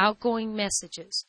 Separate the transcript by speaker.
Speaker 1: outgoing messages.